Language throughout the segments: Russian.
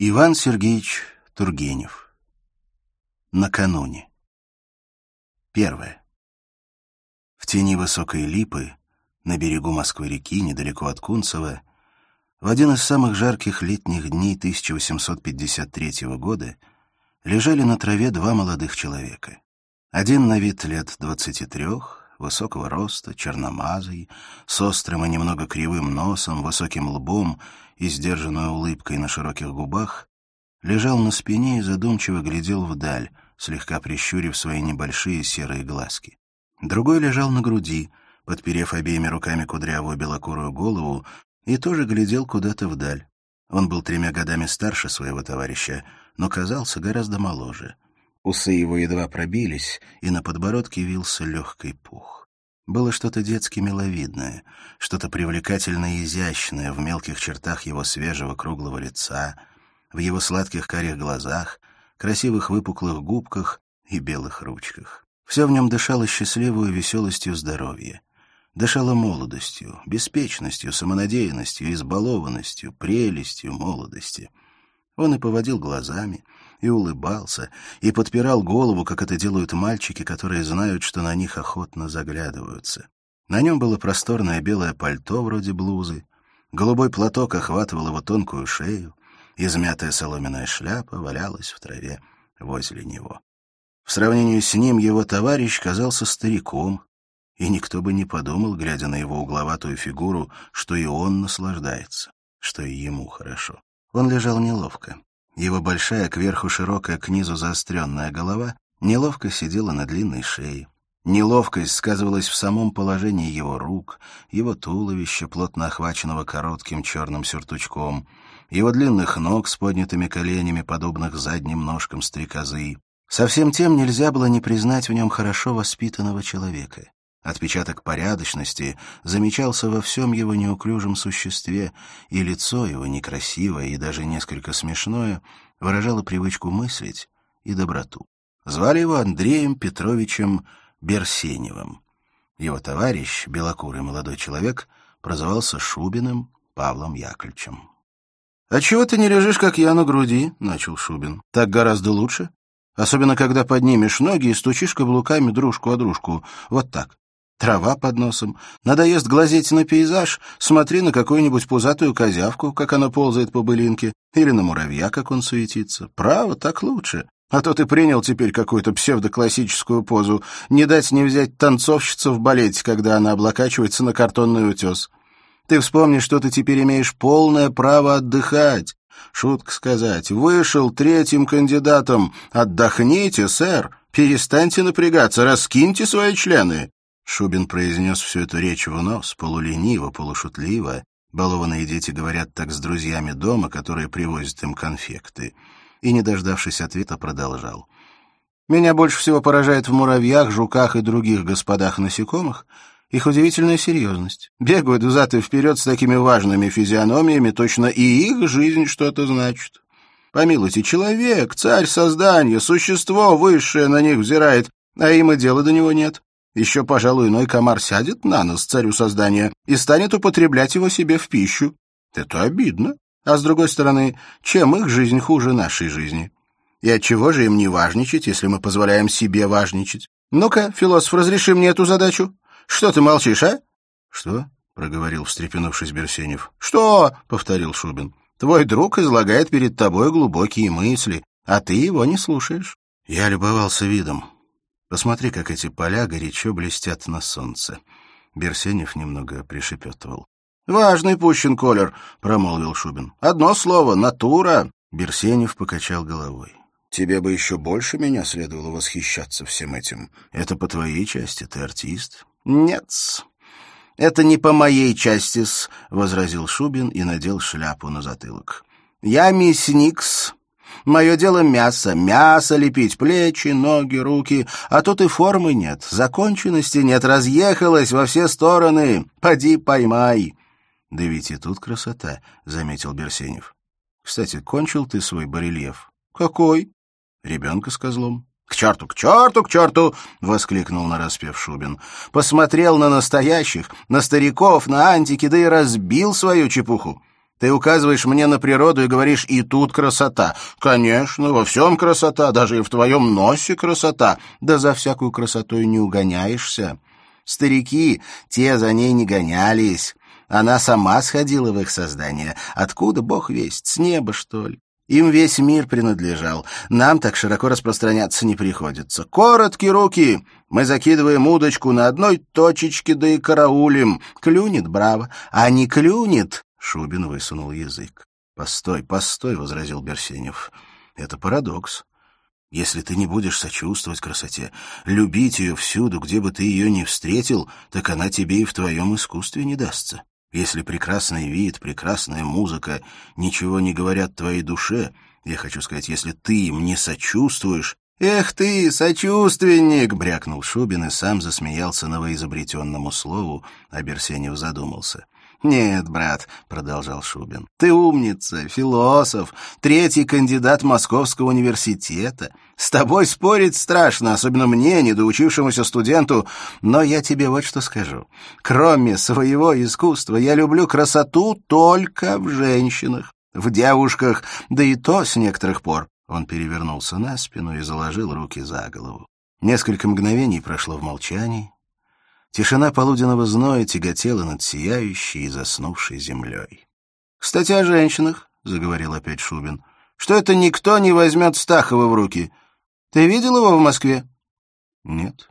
Иван Сергеевич Тургенев. Накануне. Первое. В тени высокой липы, на берегу Москвы-реки, недалеко от Кунцева, в один из самых жарких летних дней 1853 года лежали на траве два молодых человека. Один на вид лет двадцати трех, высокого роста, черномазый, с острым и немного кривым носом, высоким лбом и сдержанной улыбкой на широких губах, лежал на спине и задумчиво глядел вдаль, слегка прищурив свои небольшие серые глазки. Другой лежал на груди, подперев обеими руками кудрявую белокурую голову, и тоже глядел куда-то вдаль. Он был тремя годами старше своего товарища, но казался гораздо моложе — Усы его едва пробились, и на подбородке вился легкий пух. Было что-то детски миловидное, что-то привлекательное и изящное в мелких чертах его свежего круглого лица, в его сладких карих глазах, красивых выпуклых губках и белых ручках. Все в нем дышало счастливую веселостью здоровья. Дышало молодостью, беспечностью, самонадеянностью, избалованностью, прелестью молодости. Он и поводил глазами, и улыбался, и подпирал голову, как это делают мальчики, которые знают, что на них охотно заглядываются. На нем было просторное белое пальто вроде блузы, голубой платок охватывал его тонкую шею, измятая соломенная шляпа валялась в траве возле него. В сравнении с ним его товарищ казался стариком, и никто бы не подумал, глядя на его угловатую фигуру, что и он наслаждается, что и ему хорошо. Он лежал неловко. Его большая, кверху широкая, к низу заостренная голова неловко сидела на длинной шее. Неловкость сказывалась в самом положении его рук, его туловища, плотно охваченного коротким черным сюртучком, его длинных ног с поднятыми коленями, подобных задним ножкам стрекозы. Совсем тем нельзя было не признать в нем хорошо воспитанного человека. Отпечаток порядочности замечался во всем его неуклюжем существе, и лицо его, некрасивое и даже несколько смешное, выражало привычку мыслить и доброту. Звали его Андреем Петровичем Берсеневым. Его товарищ, белокурый молодой человек, прозывался Шубиным Павлом Яковлевичем. — А чего ты не лежишь, как я, на груди? — начал Шубин. — Так гораздо лучше. Особенно, когда поднимешь ноги и стучишь каблуками дружку о дружку. Вот так трава под носом. Надоест глазеть на пейзаж, смотри на какую-нибудь пузатую козявку, как она ползает по былинке, или на муравья, как он суетится. Право, так лучше. А то ты принял теперь какую-то псевдоклассическую позу. Не дать не взять танцовщицу в балете, когда она облокачивается на картонный утес. Ты вспомни, что ты теперь имеешь полное право отдыхать. Шутка сказать. Вышел третьим кандидатом. Отдохните, сэр. Перестаньте напрягаться, раскиньте свои члены. Шубин произнес всю эту речь в нос, полулениво, полушутливо. Балованные дети говорят так с друзьями дома, которые привозят им конфекты. И, не дождавшись ответа, продолжал. «Меня больше всего поражает в муравьях, жуках и других господах насекомых их удивительная серьезность. Бегают взад и вперед с такими важными физиономиями, точно и их жизнь что-то значит. Помилуйте, человек, царь создания, существо высшее на них взирает, а им и дела до него нет. Еще, пожалуй, иной комар сядет на нос царю создания и станет употреблять его себе в пищу. Это обидно. А с другой стороны, чем их жизнь хуже нашей жизни? И отчего же им не важничать, если мы позволяем себе важничать? Ну-ка, философ, разреши мне эту задачу. Что ты молчишь, а? Что? — проговорил, встрепенувшись Берсенев. «Что?» — повторил Шубин. «Твой друг излагает перед тобой глубокие мысли, а ты его не слушаешь». Я любовался видом. Посмотри, как эти поля горячо блестят на солнце. Берсенев немного пришепетывал. — Важный пущен колер, — промолвил Шубин. — Одно слово — натура. Берсенев покачал головой. — Тебе бы еще больше меня следовало восхищаться всем этим. Это по твоей части, ты артист. — Нет, это не по моей части, — возразил Шубин и надел шляпу на затылок. — Я мясникс, Мое дело мясо, мясо лепить, плечи, ноги, руки. А тут и формы нет, законченности нет, разъехалась во все стороны. Поди поймай. — Да ведь и тут красота, — заметил Берсенев. — Кстати, кончил ты свой барельеф? — Какой? — Ребенка с козлом. — К черту, к черту, к черту! — воскликнул нараспев Шубин. — Посмотрел на настоящих, на стариков, на антики, да и разбил свою чепуху. Ты указываешь мне на природу и говоришь, и тут красота. Конечно, во всем красота, даже и в твоем носе красота. Да за всякую красоту и не угоняешься. Старики, те за ней не гонялись. Она сама сходила в их создание. Откуда, бог весть, с неба, что ли? Им весь мир принадлежал. Нам так широко распространяться не приходится. Короткие руки! Мы закидываем удочку на одной точечке, да и караулим. Клюнет, браво. А не клюнет... Шубин высунул язык. «Постой, постой», — возразил Берсенев. «Это парадокс. Если ты не будешь сочувствовать красоте, любить ее всюду, где бы ты ее ни встретил, так она тебе и в твоем искусстве не дастся. Если прекрасный вид, прекрасная музыка ничего не говорят твоей душе, я хочу сказать, если ты им не сочувствуешь... «Эх ты, сочувственник!» — брякнул Шубин и сам засмеялся новоизобретенному слову, а Берсенев задумался. «Нет, брат», — продолжал Шубин, — «ты умница, философ, третий кандидат Московского университета. С тобой спорить страшно, особенно мне, недоучившемуся студенту, но я тебе вот что скажу. Кроме своего искусства, я люблю красоту только в женщинах, в девушках, да и то с некоторых пор». Он перевернулся на спину и заложил руки за голову. Несколько мгновений прошло в молчании, Тишина полуденного зноя тяготела над сияющей и заснувшей землей. — Кстати, о женщинах, — заговорил опять Шубин. — Что это никто не возьмет Стахова в руки? Ты видел его в Москве? — Нет.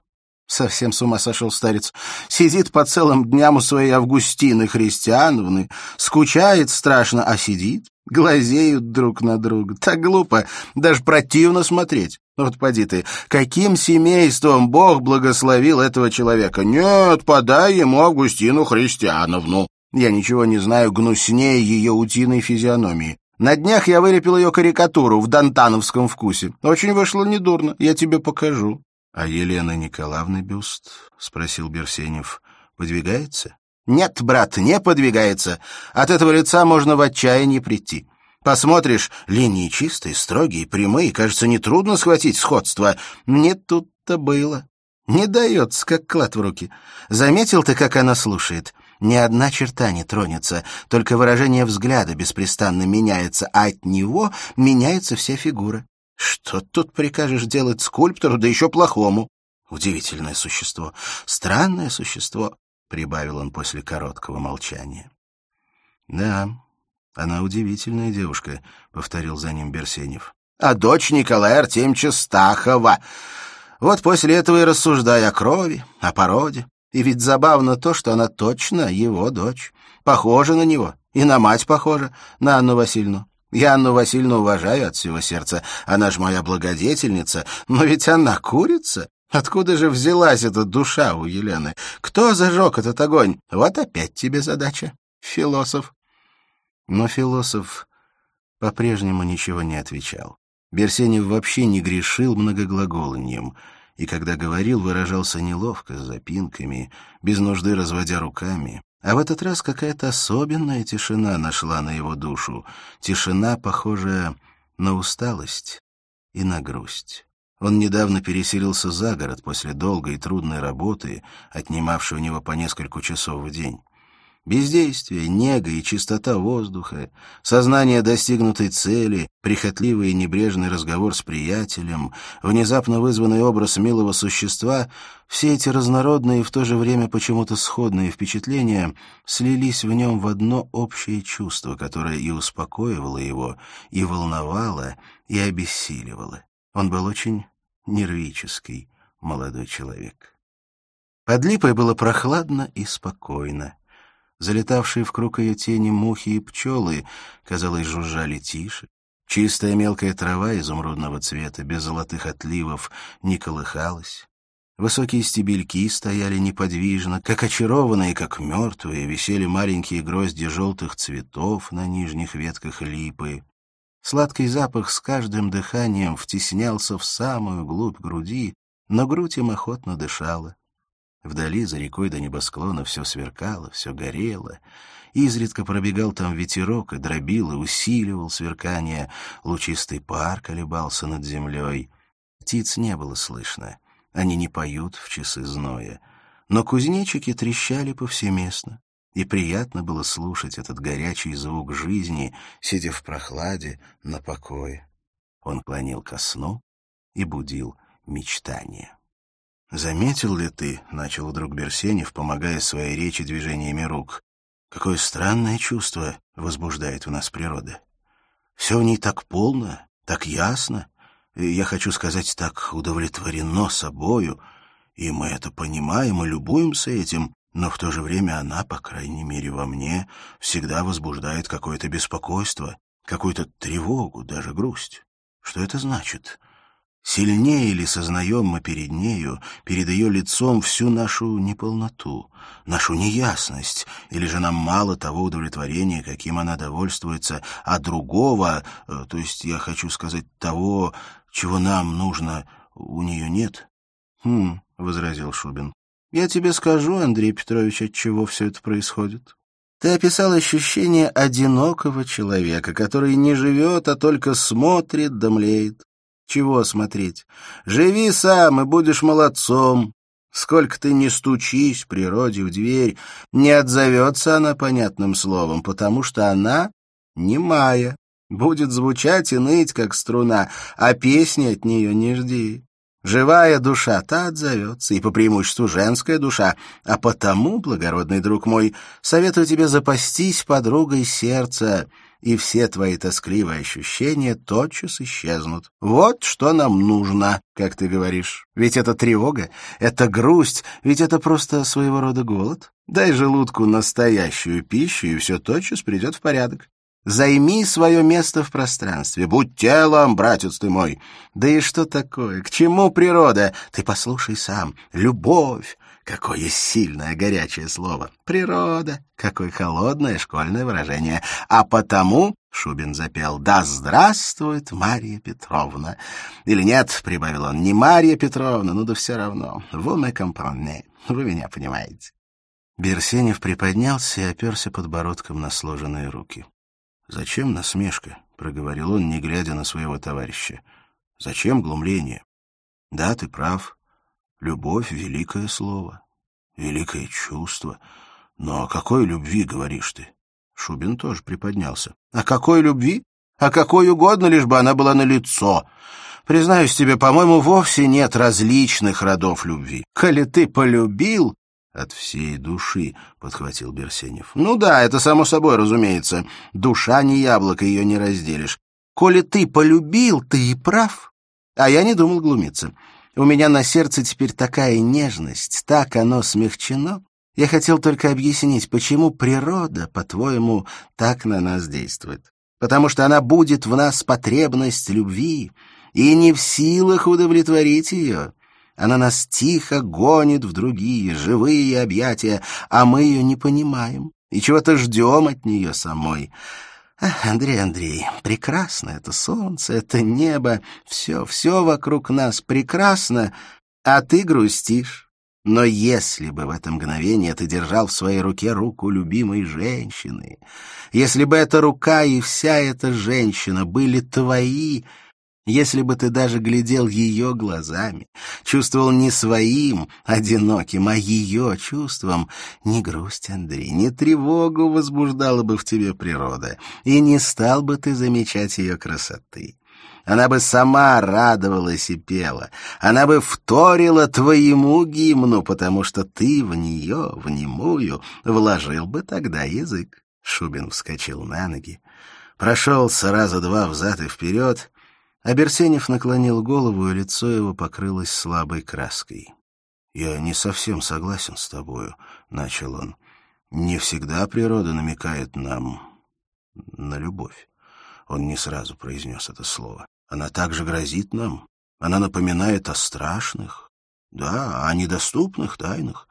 Совсем с ума сошел старец. Сидит по целым дням у своей Августины Христиановны, скучает страшно, а сидит, глазеют друг на друга. Так глупо, даже противно смотреть. Вот поди ты, каким семейством Бог благословил этого человека? Нет, подай ему Августину Христиановну. Я ничего не знаю гнуснее ее утиной физиономии. На днях я вылепил ее карикатуру в дантановском вкусе. Очень вышло недурно, я тебе покажу. — А Елена Николаевна бюст? — спросил Берсенев. — Подвигается? — Нет, брат, не подвигается. От этого лица можно в отчаяние прийти. Посмотришь, линии чистые, строгие, прямые, кажется, нетрудно схватить сходство. Не тут-то было. Не дается, как клад в руки. Заметил ты, как она слушает? Ни одна черта не тронется, только выражение взгляда беспрестанно меняется, а от него меняется вся фигура. Что тут прикажешь делать скульптору, да еще плохому? Удивительное существо, странное существо, — прибавил он после короткого молчания. Да, «Она удивительная девушка», — повторил за ним Берсенев. «А дочь Николая Артемьевича Стахова. Вот после этого и рассуждай о крови, о породе. И ведь забавно то, что она точно его дочь. Похожа на него, и на мать похожа, на Анну Васильевну. Я Анну Васильевну уважаю от всего сердца, она ж моя благодетельница, но ведь она курица. Откуда же взялась эта душа у Елены? Кто зажег этот огонь? Вот опять тебе задача, философ. Но философ по-прежнему ничего не отвечал. Берсенев вообще не грешил многоглаголанием, и когда говорил, выражался неловко, с запинками, без нужды разводя руками. А в этот раз какая-то особенная тишина нашла на его душу, тишина, похожая на усталость и на грусть. Он недавно переселился за город после долгой и трудной работы, отнимавшей у него по несколько часов в день. Бездействие, нега и чистота воздуха, сознание достигнутой цели, прихотливый и небрежный разговор с приятелем, внезапно вызванный образ милого существа — все эти разнородные и в то же время почему-то сходные впечатления слились в нем в одно общее чувство, которое и успокоивало его, и волновало, и обессиливало. Он был очень нервический молодой человек. Под липой было прохладно и спокойно. Залетавшие в круг ее тени мухи и пчелы, казалось, жужжали тише. Чистая мелкая трава изумрудного цвета, без золотых отливов, не колыхалась. Высокие стебельки стояли неподвижно, как очарованные, как мертвые, висели маленькие грозди желтых цветов на нижних ветках липы. Сладкий запах с каждым дыханием втеснялся в самую глубь груди, но грудь им охотно дышала. Вдали, за рекой до небосклона, все сверкало, все горело. Изредка пробегал там ветерок и дробил, и усиливал сверкание. Лучистый пар колебался над землей. Птиц не было слышно. Они не поют в часы зноя. Но кузнечики трещали повсеместно. и приятно было слушать этот горячий звук жизни, сидя в прохладе на покое. Он клонил ко сну и будил мечтания. «Заметил ли ты, — начал вдруг Берсенев, помогая своей речи движениями рук, — какое странное чувство возбуждает у нас природа? Все в ней так полно, так ясно, я хочу сказать, так удовлетворено собою, и мы это понимаем и любуемся этим, но в то же время она, по крайней мере во мне, всегда возбуждает какое-то беспокойство, какую-то тревогу, даже грусть. Что это значит? Сильнее ли сознаем мы перед нею, перед ее лицом всю нашу неполноту, нашу неясность, или же нам мало того удовлетворения, каким она довольствуется, а другого, э, то есть я хочу сказать того, чего нам нужно, у нее нет? — Хм, — возразил Шубин, я тебе скажу, Андрей Петрович, от чего все это происходит. Ты описал ощущение одинокого человека, который не живет, а только смотрит да. Чего смотреть? Живи сам, и будешь молодцом. Сколько ты не стучись природе в дверь, не отзовется она понятным словом, потому что она немая, будет звучать и ныть, как струна, а песни от нее не жди. Живая душа, та отзовется, и по преимуществу женская душа. А потому, благородный друг мой, советую тебе запастись подругой сердца, и все твои тоскливые ощущения тотчас исчезнут. Вот что нам нужно, как ты говоришь. Ведь это тревога, это грусть, ведь это просто своего рода голод. Дай желудку настоящую пищу, и все тотчас придет в порядок. Займи свое место в пространстве. Будь телом, братец ты мой. Да и что такое? К чему природа? Ты послушай сам. Любовь. Какое сильное горячее слово. Природа. Какое холодное школьное выражение. А потому, — Шубин запел, — да здравствует Мария Петровна. Или нет, — прибавил он, — не Мария Петровна, ну да все равно. Вы me comprenez. Вы меня понимаете. Берсенев приподнялся и оперся подбородком на сложенные руки. «Зачем насмешка?» — проговорил он, не глядя на своего товарища. «Зачем глумление? Да, ты прав. Любовь — великое слово, великое чувство. Но о какой любви говоришь ты?» Шубин тоже приподнялся. «О какой любви? О какой угодно, лишь бы она была на лицо. Признаюсь тебе, по-моему, вовсе нет различных родов любви. Коли ты полюбил, от всей души, — подхватил Берсенев. — Ну да, это само собой, разумеется. Душа не яблоко, ее не разделишь. Коли ты полюбил, ты и прав. А я не думал глумиться. У меня на сердце теперь такая нежность, так оно смягчено. Я хотел только объяснить, почему природа, по-твоему, так на нас действует. Потому что она будет в нас потребность любви и не в силах удовлетворить ее. Она нас тихо гонит в другие, живые объятия, а мы ее не понимаем и чего-то ждем от нее самой. Ах, Андрей, Андрей, прекрасно это солнце, это небо, все, все вокруг нас прекрасно, а ты грустишь. Но если бы в это мгновение ты держал в своей руке руку любимой женщины, если бы эта рука и вся эта женщина были твои, если бы ты даже глядел ее глазами, чувствовал не своим, одиноким, а ее чувством, не грусть, Андрей, не тревогу возбуждала бы в тебе природа, и не стал бы ты замечать ее красоты. Она бы сама радовалась и пела, она бы вторила твоему гимну, потому что ты в нее, в немую, вложил бы тогда язык. Шубин вскочил на ноги, прошелся раза два взад и вперед, а Берсенев наклонил голову, и лицо его покрылось слабой краской. «Я не совсем согласен с тобою», — начал он. «Не всегда природа намекает нам на любовь». Он не сразу произнес это слово. «Она также грозит нам. Она напоминает о страшных, да, о недоступных тайнах.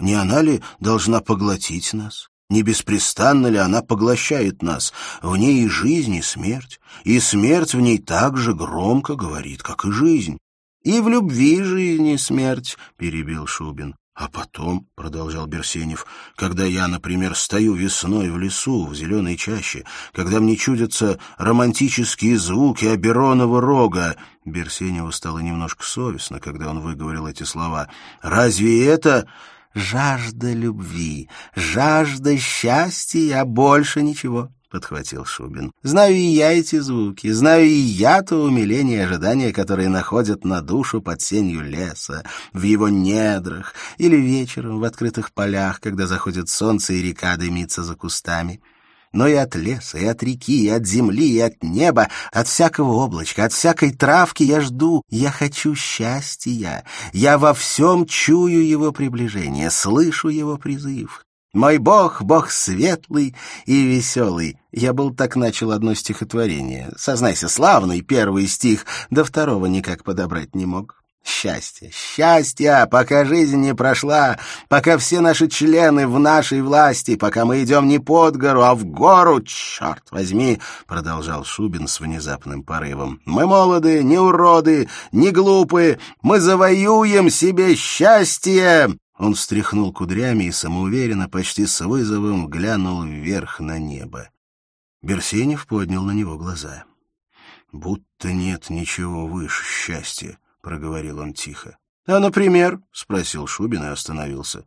Не она ли должна поглотить нас? Не беспрестанно ли она поглощает нас? В ней и жизнь, и смерть. И смерть в ней так же громко говорит, как и жизнь. И в любви жизнь и смерть, — перебил Шубин. А потом, — продолжал Берсенев, — когда я, например, стою весной в лесу, в зеленой чаще, когда мне чудятся романтические звуки Аберонова рога, Берсеневу стало немножко совестно, когда он выговорил эти слова. Разве это жажда любви, жажда счастья, а больше ничего. — подхватил Шубин. «Знаю и я эти звуки, знаю и я то умиление и ожидание, которые находят на душу под сенью леса, в его недрах, или вечером в открытых полях, когда заходит солнце и река дымится за кустами» но и от леса, и от реки, и от земли, и от неба, от всякого облачка, от всякой травки я жду. Я хочу счастья. Я во всем чую его приближение, слышу его призыв. Мой бог, бог светлый и веселый. Я был так начал одно стихотворение. Сознайся, славный первый стих, до второго никак подобрать не мог. Счастье, счастье, пока жизнь не прошла, пока все наши члены в нашей власти, пока мы идем не под гору, а в гору, черт возьми, — продолжал Шубин с внезапным порывом. Мы молоды, не уроды, не глупы, мы завоюем себе счастье. Он встряхнул кудрями и самоуверенно, почти с вызовом, глянул вверх на небо. Берсенев поднял на него глаза. «Будто нет ничего выше счастья», проговорил он тихо. «А, например?» — спросил Шубин и остановился.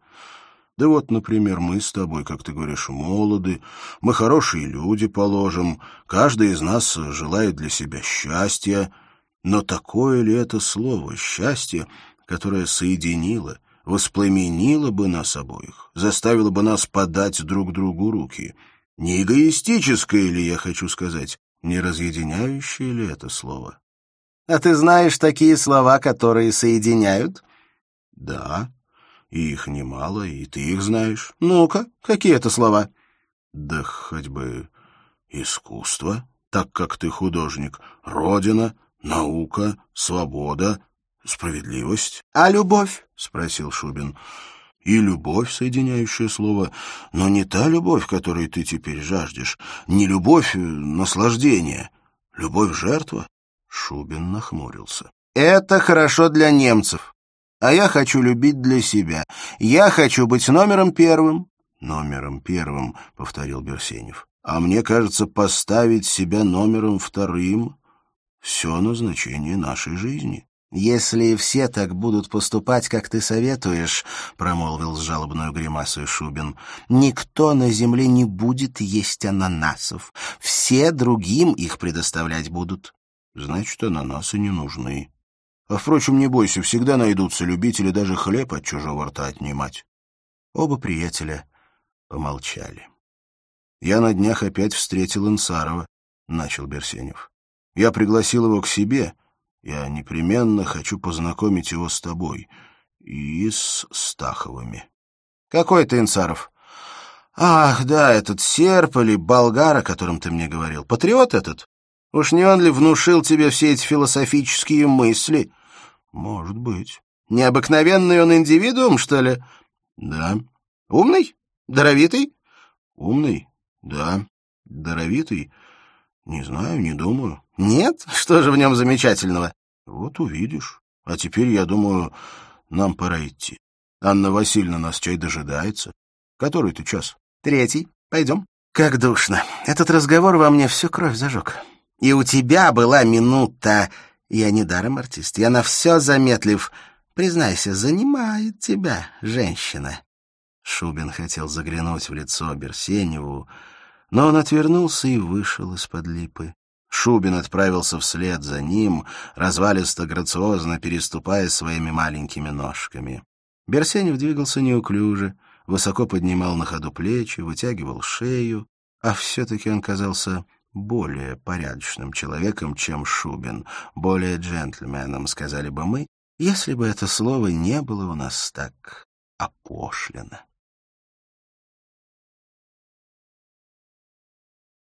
«Да вот, например, мы с тобой, как ты говоришь, молоды, мы хорошие люди, положим, каждый из нас желает для себя счастья, но такое ли это слово «счастье», которое соединило, воспламенило бы нас обоих, заставило бы нас подать друг другу руки? Не эгоистическое ли, я хочу сказать, не разъединяющее ли это слово?» А ты знаешь такие слова, которые соединяют? Да, и их немало, и ты их знаешь. Ну-ка, какие это слова? Да хоть бы искусство, так как ты художник, родина, наука, свобода, справедливость. А любовь? спросил Шубин. И любовь, соединяющее слово, но не та любовь, которой ты теперь жаждешь, не любовь э, наслаждения, любовь жертва. Шубин нахмурился. «Это хорошо для немцев. А я хочу любить для себя. Я хочу быть номером первым». «Номером первым», — повторил Берсенев. «А мне кажется, поставить себя номером вторым — все назначение нашей жизни». «Если все так будут поступать, как ты советуешь», — промолвил с жалобной гримасой Шубин, — «никто на земле не будет есть ананасов. Все другим их предоставлять будут значит, ананасы не нужны. А, впрочем, не бойся, всегда найдутся любители даже хлеб от чужого рта отнимать. Оба приятеля помолчали. «Я на днях опять встретил Инсарова», — начал Берсенев. «Я пригласил его к себе. Я непременно хочу познакомить его с тобой и с Стаховыми». «Какой ты Инсаров?» «Ах, да, этот серп или болгар, о котором ты мне говорил. Патриот этот?» Уж не он ли внушил тебе все эти философические мысли? Может быть. Необыкновенный он индивидуум, что ли? Да. Умный? Даровитый? Умный? Да. Даровитый? Не знаю, не думаю. Нет? Что же в нем замечательного? Вот увидишь. А теперь, я думаю, нам пора идти. Анна Васильевна нас чай дожидается. Который ты час? Третий. Пойдем. Как душно. Этот разговор во мне всю кровь зажег. И у тебя была минута. Я не даром артист, я на все заметлив. Признайся, занимает тебя женщина. Шубин хотел заглянуть в лицо Берсеневу, но он отвернулся и вышел из-под липы. Шубин отправился вслед за ним, развалисто-грациозно переступая своими маленькими ножками. Берсенев двигался неуклюже, высоко поднимал на ходу плечи, вытягивал шею, а все-таки он казался более порядочным человеком, чем Шубин, более джентльменом, сказали бы мы, если бы это слово не было у нас так опошлено.